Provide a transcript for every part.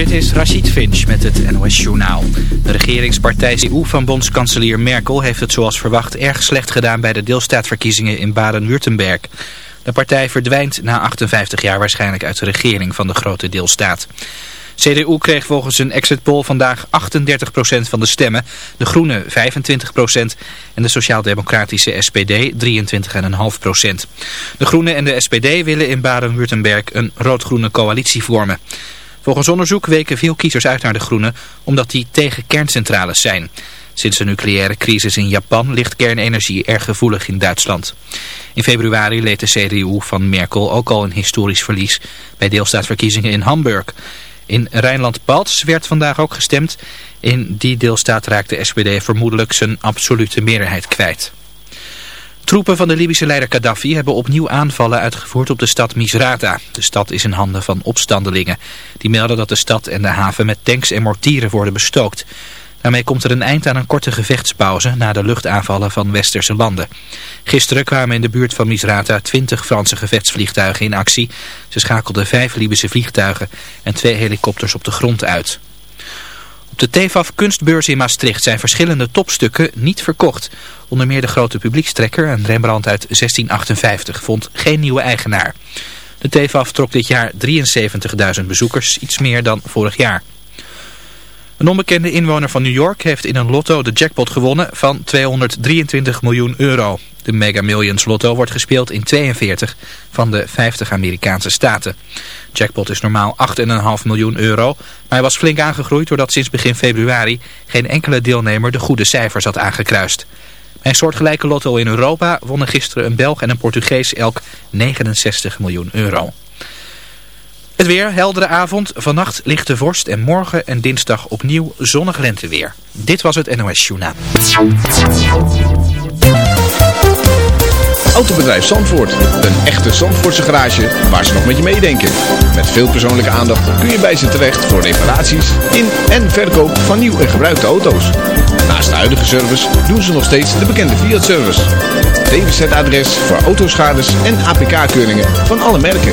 Dit is Rachid Finch met het NOS Journaal. De regeringspartij CDU van bondskanselier Merkel heeft het zoals verwacht erg slecht gedaan bij de deelstaatverkiezingen in Baden-Württemberg. De partij verdwijnt na 58 jaar waarschijnlijk uit de regering van de grote deelstaat. CDU kreeg volgens een exit poll vandaag 38% van de stemmen, de Groenen 25% en de Sociaal-Democratische SPD 23,5%. De Groenen en de SPD willen in Baden-Württemberg een rood-groene coalitie vormen. Volgens onderzoek weken veel kiezers uit naar de Groenen omdat die tegen kerncentrales zijn. Sinds de nucleaire crisis in Japan ligt kernenergie erg gevoelig in Duitsland. In februari leed de CDU van Merkel ook al een historisch verlies bij deelstaatsverkiezingen in Hamburg. In Rijnland-Palts werd vandaag ook gestemd. In die deelstaat raakt de SPD vermoedelijk zijn absolute meerderheid kwijt. Troepen van de Libische leider Gaddafi hebben opnieuw aanvallen uitgevoerd op de stad Misrata. De stad is in handen van opstandelingen. Die melden dat de stad en de haven met tanks en mortieren worden bestookt. Daarmee komt er een eind aan een korte gevechtspauze na de luchtaanvallen van westerse landen. Gisteren kwamen in de buurt van Misrata 20 Franse gevechtsvliegtuigen in actie. Ze schakelden vijf Libische vliegtuigen en twee helikopters op de grond uit. De TEFAF kunstbeurs in Maastricht zijn verschillende topstukken niet verkocht. Onder meer de grote publiekstrekker, een Rembrandt uit 1658, vond geen nieuwe eigenaar. De TEFAF trok dit jaar 73.000 bezoekers, iets meer dan vorig jaar. Een onbekende inwoner van New York heeft in een lotto de jackpot gewonnen van 223 miljoen euro. De Mega Millions lotto wordt gespeeld in 42 van de 50 Amerikaanse staten. Jackpot is normaal 8,5 miljoen euro, maar hij was flink aangegroeid doordat sinds begin februari geen enkele deelnemer de goede cijfers had aangekruist. Een soortgelijke lotto in Europa wonnen gisteren een Belg en een Portugees elk 69 miljoen euro. Het weer, heldere avond, vannacht lichte vorst en morgen en dinsdag opnieuw zonnig lenteweer. Dit was het NOS Journaal. Autobedrijf Zandvoort, een echte Zandvoortse garage waar ze nog met je meedenken. Met veel persoonlijke aandacht kun je bij ze terecht voor reparaties in en verkoop van nieuw en gebruikte auto's. Naast de huidige service doen ze nog steeds de bekende Fiat-service. DWZ-adres voor autoschades en APK-keuringen van alle merken.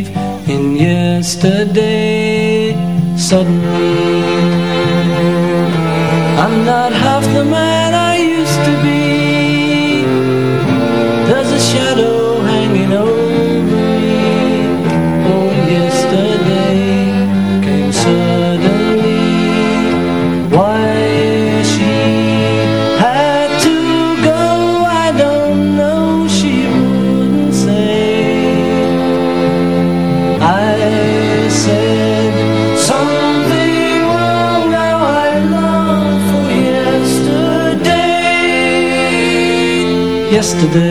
yesterday. Suddenly, I'm not half the man yesterday.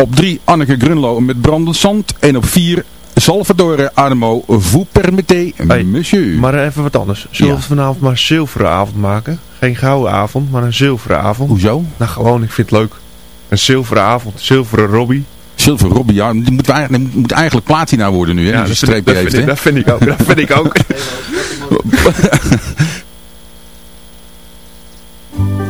Op 3 Anneke Grunlo met Brandend Zand. En op 4 Salvatore Adamo, Vous permettez, Hey, monsieur. Maar even wat anders. Zullen we Ja. vanavond maar een zilveren avond maken? Geen gouden avond, maar een zilveren avond. Hoezo? Nou gewoon, ik vind het leuk. Een zilveren avond, zilveren Robbie. Silver Robbie, ja, die moet, eigenlijk- moet eigenlijk platina worden nu, hè? Ja, dat, vind die ik, dat, heeft, vind ik, hè? dat vind ik ook. Dat vind ik ook.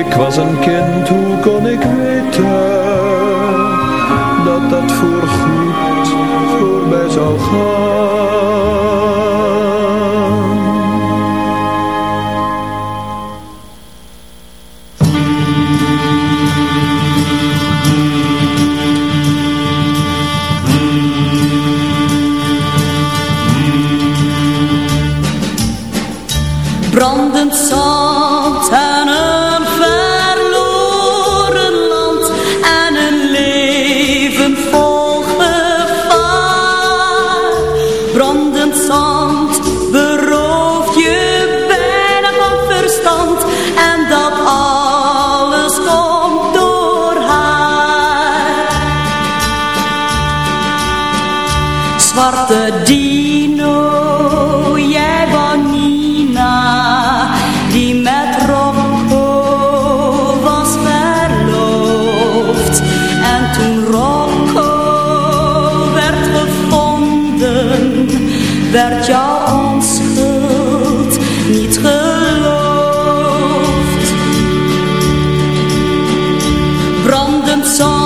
Ik was een kind, hoe kon ik weten dat dat voorgoed voorbij zou gaan? Brandend Brandend zand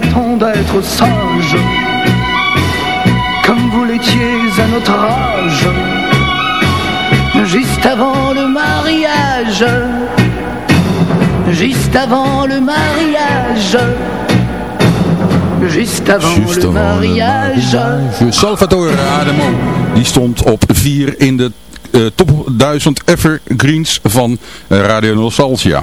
Promettons d'être sages, comme vous l'étiez à notre âge, juste avant le mariage, juste avant le mariage. Juste avant le avant mariage. mariage. Salvatore Adamo, die stond op 4 in de eh, top 1000 evergreens van eh, Radio Nostalgia.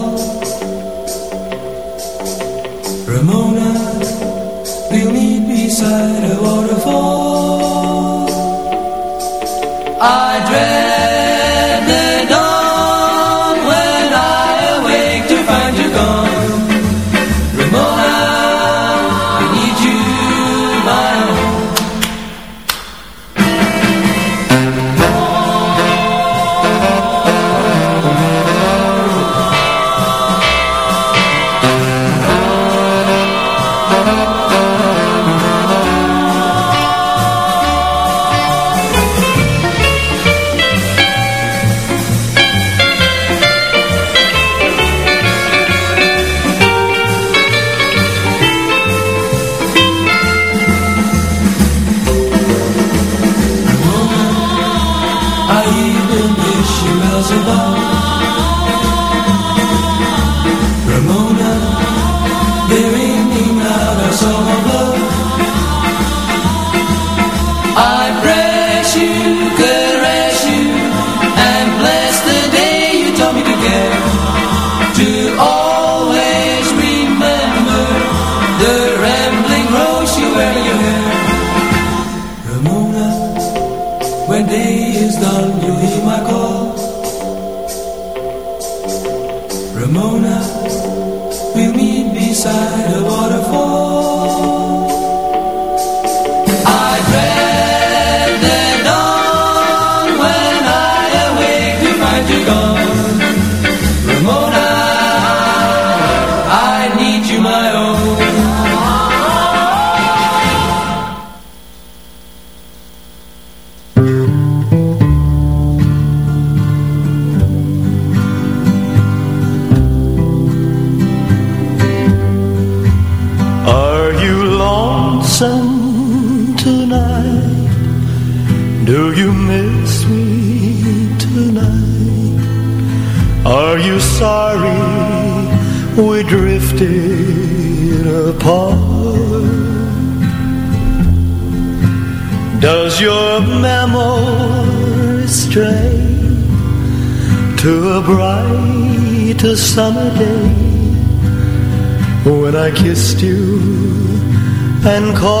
and call.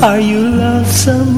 Are you lovesome?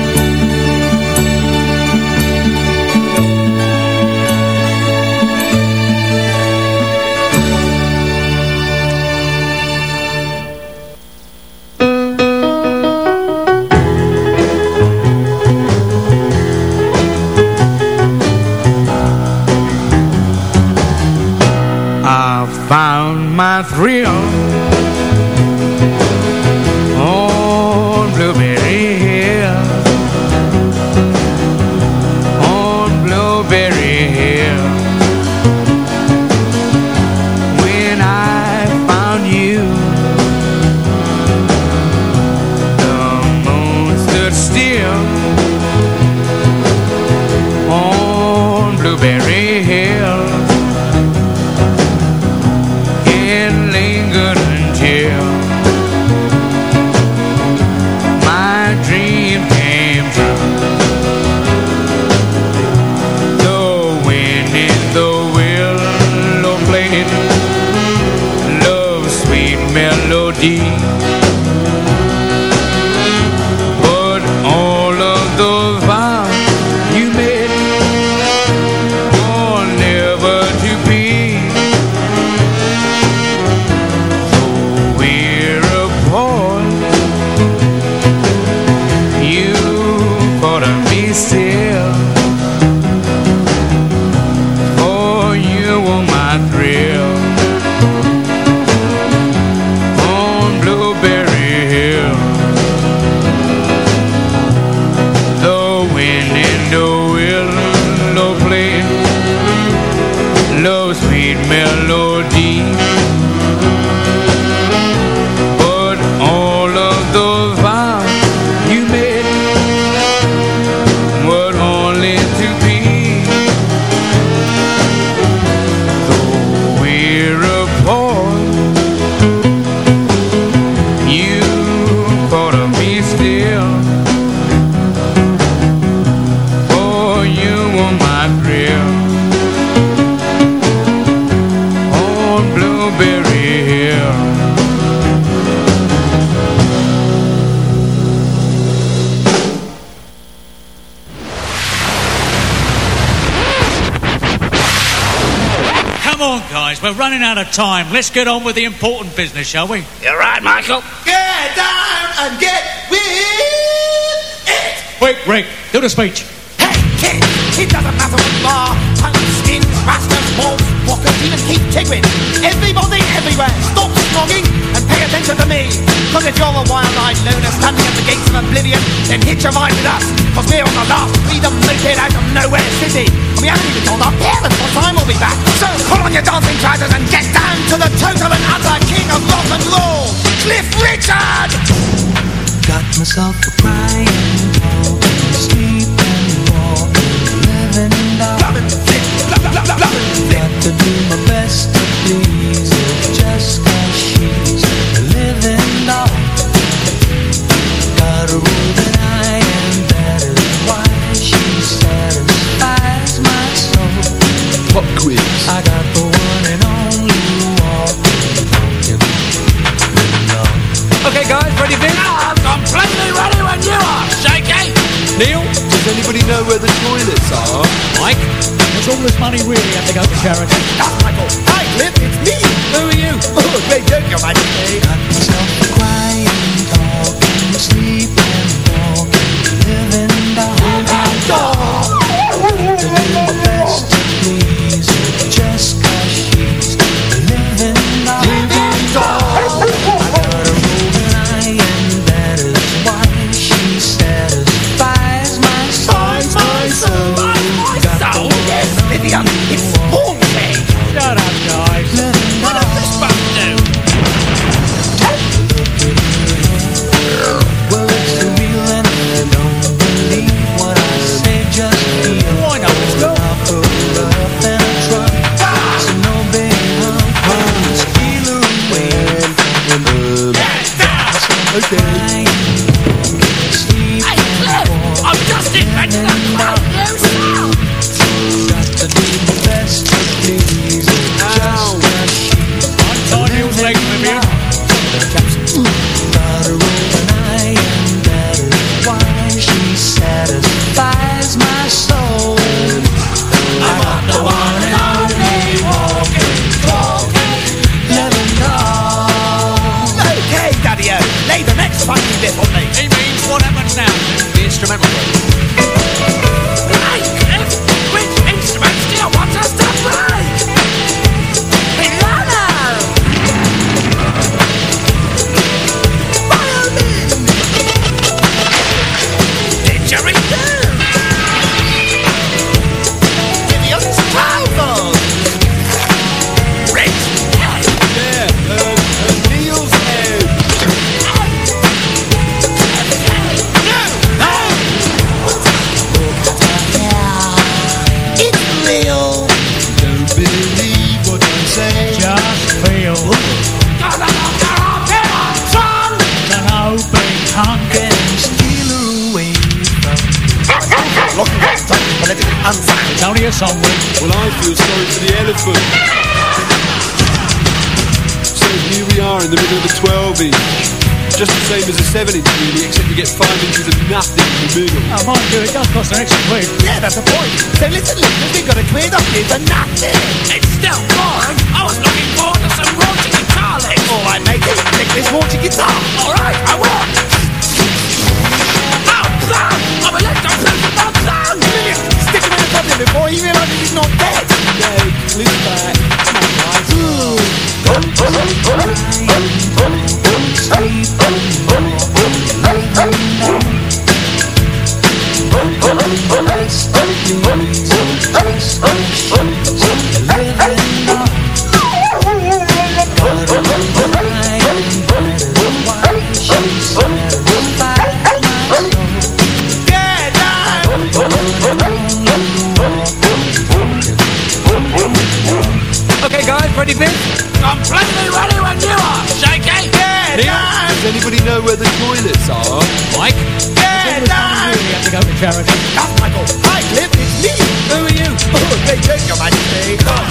real. melodie. Time. Let's get on with the important business, shall we? You're right, Michael. Get down and get with it. Wait, Rick, do the speech. Hey, kid, it doesn't matter what you are. Punks, skins, rastas, wolves, walkers, even keep tiggling. Everybody, everywhere, stop snogging and pay attention to me. Cause if you're a wild-eyed loner standing at the gates of oblivion, then hitch a ride with us. Cause we're on the last freedom naked out of nowhere city. And we haven't even told our parents what time we'll be back. So put on your dancing trousers and get down to the total and utter king of rock and roll, Cliff Richard! Got myself a crying, sleeping, walking, living down. Got to do my best to please her just Pop quiz. I got the one and only walking, talking, living down. Okay, guys, ready, Vin? I'm completely ready when you are, Shaky! Neil? Does anybody know where the toilets are? Mike? Does all this money really have to go to charity? That's Michael. Hi, Cliff, it's me. Who are you? Oh, great joke, your majesty. Got myself a crying, talking, sleeping, legs, a a 12 inch. Just the same as a 7 inch really, except you get 5 inches of nothing in the middle. Oh, mind you, it does cost an extra quid. Yeah, that's the point. So listen, listeners, we've got a quid off you for nothing. It's still boring. I was looking forward to some raunchy guitar licks. All right, matey, pick this raunchy guitar. All right, I will. Oh, son! I'm electrocuted by son! Stick him in the coffin before he realises he's not dead. Yeah, lift back. Okay, charity. That's Michael. Hi, Cliff, it's me. Who are you? Oh, hey, thank your majesty.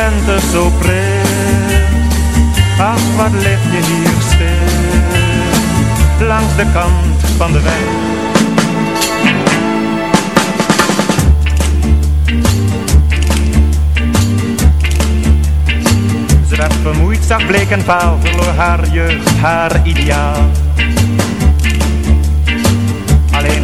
Lente zo pril. Ach, wat lig je hier stil, langs de kant van de weg. Ze werd vermoeid, zag bleek en vaal, verloor haar jeugd, haar ideaal.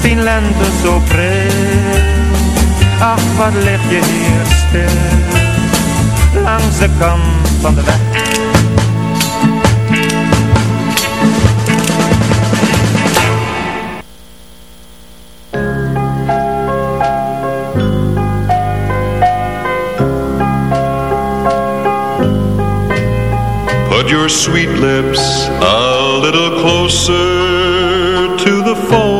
Zestien lente zo pril. Ach, wat je hier stil Langs de kant van de weg Put your sweet lips a little closer to the phone.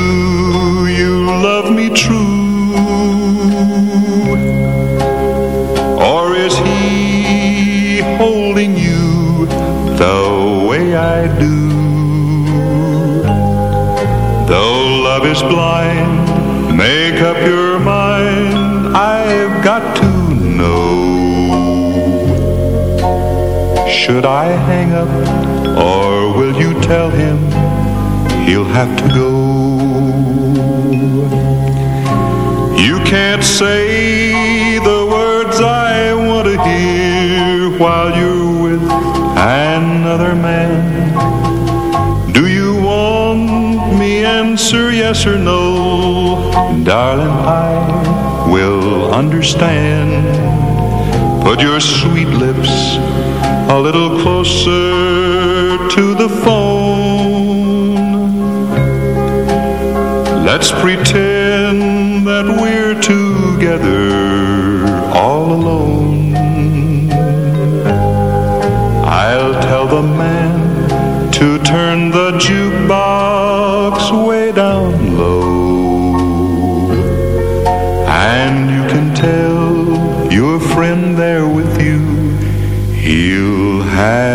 Though love is blind, make up your mind, I've got to know. Should I hang up, or will you tell him he'll have to go? You can't say the words I want to hear while you're with another man. Answer yes or no? Darling, I will understand. Put your sweet lips a little closer to the phone. Let's pretend that we're together all alone. I'll tell the man to turn the he'll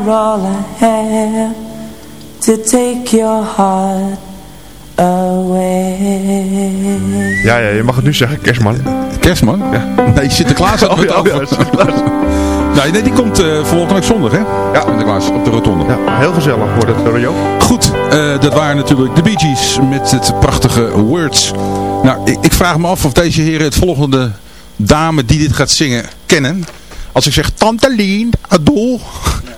are all I have to take your heart away. Ja, ja, je mag het nu zeggen, kerstman. Kerstman? Ja. Nee, Sinterklaas had Oh, het ja, over. ja, Sinterklaas. Nee, nee, die komt eh volgende week zondag, hè? Ja. Sinterklaas, op de rotonde. Ja, heel gezellig wordt het, Rio. Goed, eh, dat waren natuurlijk de Bee Gees met het prachtige Words. Nou, ik, ik vraag me af of deze heren het volgende dame die dit gaat zingen kennen. Als ik zeg Tante Lien, Adol,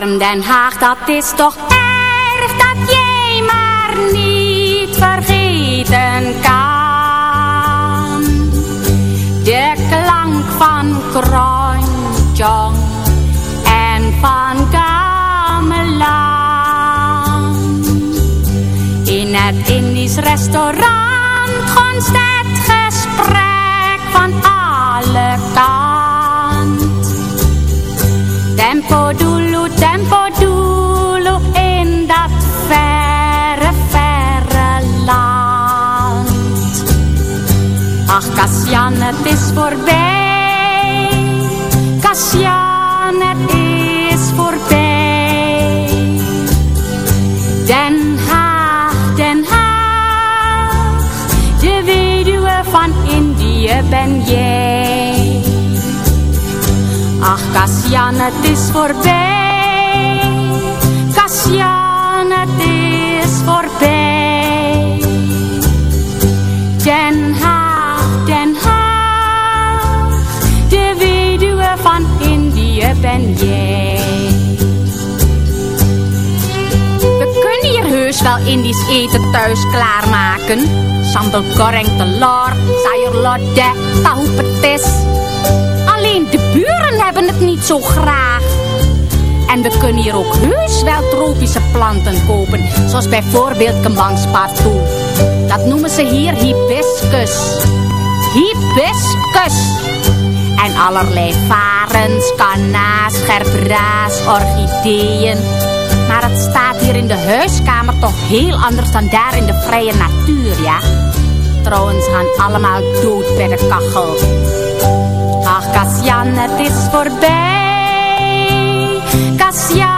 Arm Den Haag, dat is toch erg dat jij maar niet vergeten kan. De klank van Kronjong en van Gameland. In het Indisch restaurant gonst het gesprek van alle kanten. Tempo doelo, tempo doelo in dat verre, verre land. Ach, Kassian, het is voorbij. Kassian, het is voorbij. Den Haag, Den Haag, de weduwe van Indië ben jij. Ach, Kassian, het is voorbij. We kunnen hier heus wel Indisch eten thuis klaarmaken. Sambal goreng telur, sayur lodeh, tahu petis. Alleen de buren hebben het niet zo graag. En we kunnen hier ook heus wel tropische planten kopen. Zoals bijvoorbeeld kembangspartoe. Dat noemen ze hier hibiscus. Hibiscus. En allerlei varens, kanna's, gerbraas, orchideeën. Maar het staat hier in de huiskamer toch heel anders dan daar in de vrije natuur, ja? Trouwens gaan allemaal dood bij de kachel. Ach, Kassian, het is voorbij. Kassian,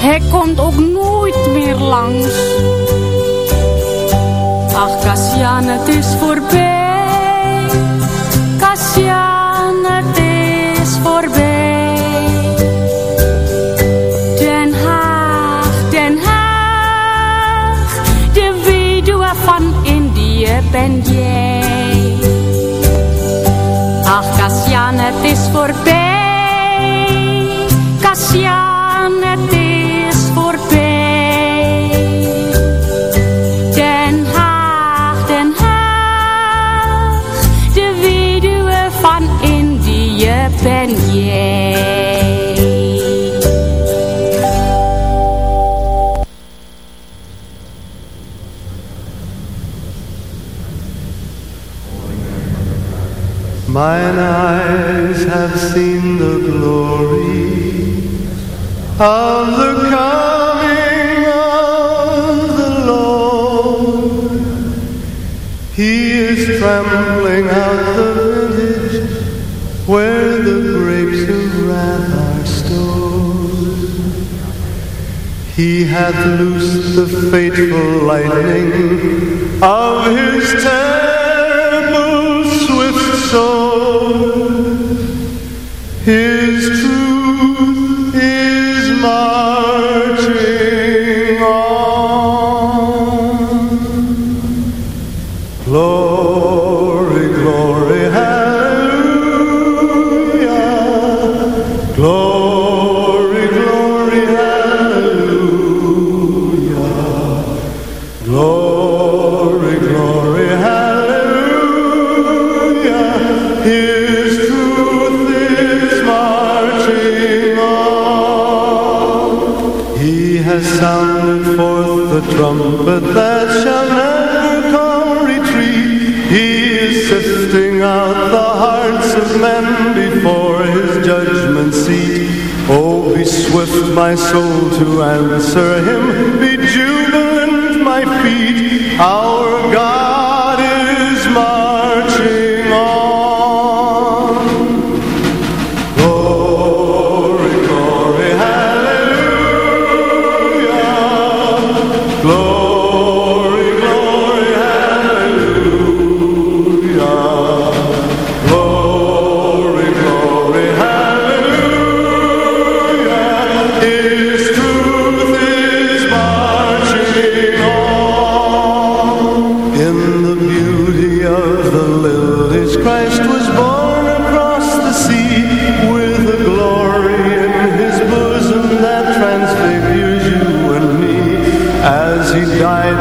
hij komt ook nooit meer langs. Ach, Kassian, het is voorbij. Kassian, Mine eyes have seen the glory of the coming of the Lord. He is trampling out the vintage where the grapes of wrath are stored. He hath loosed the fateful lightning of his sword. His truth is marching my soul, to answer him.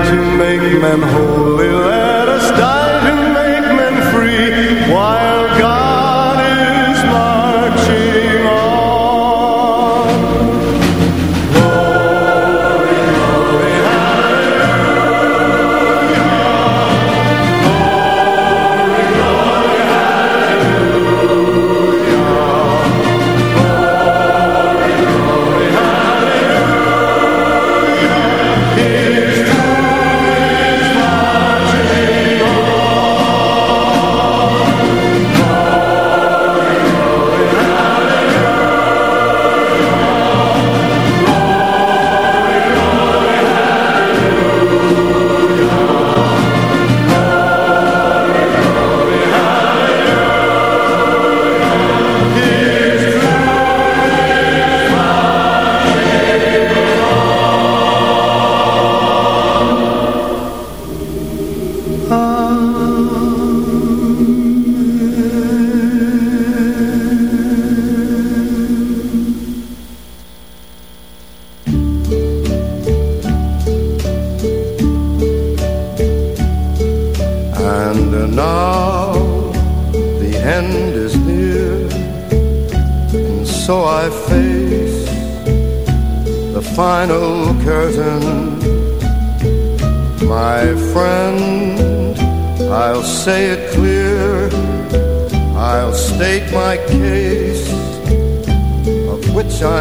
To make men holy,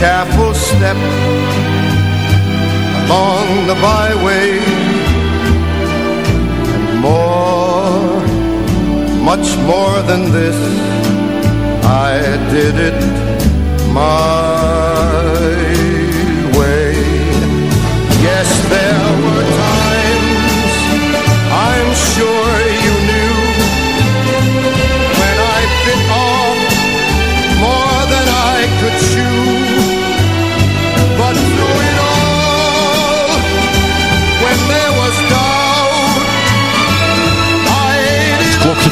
careful step along the byway and more, much more than this, I did it my way. Yes, there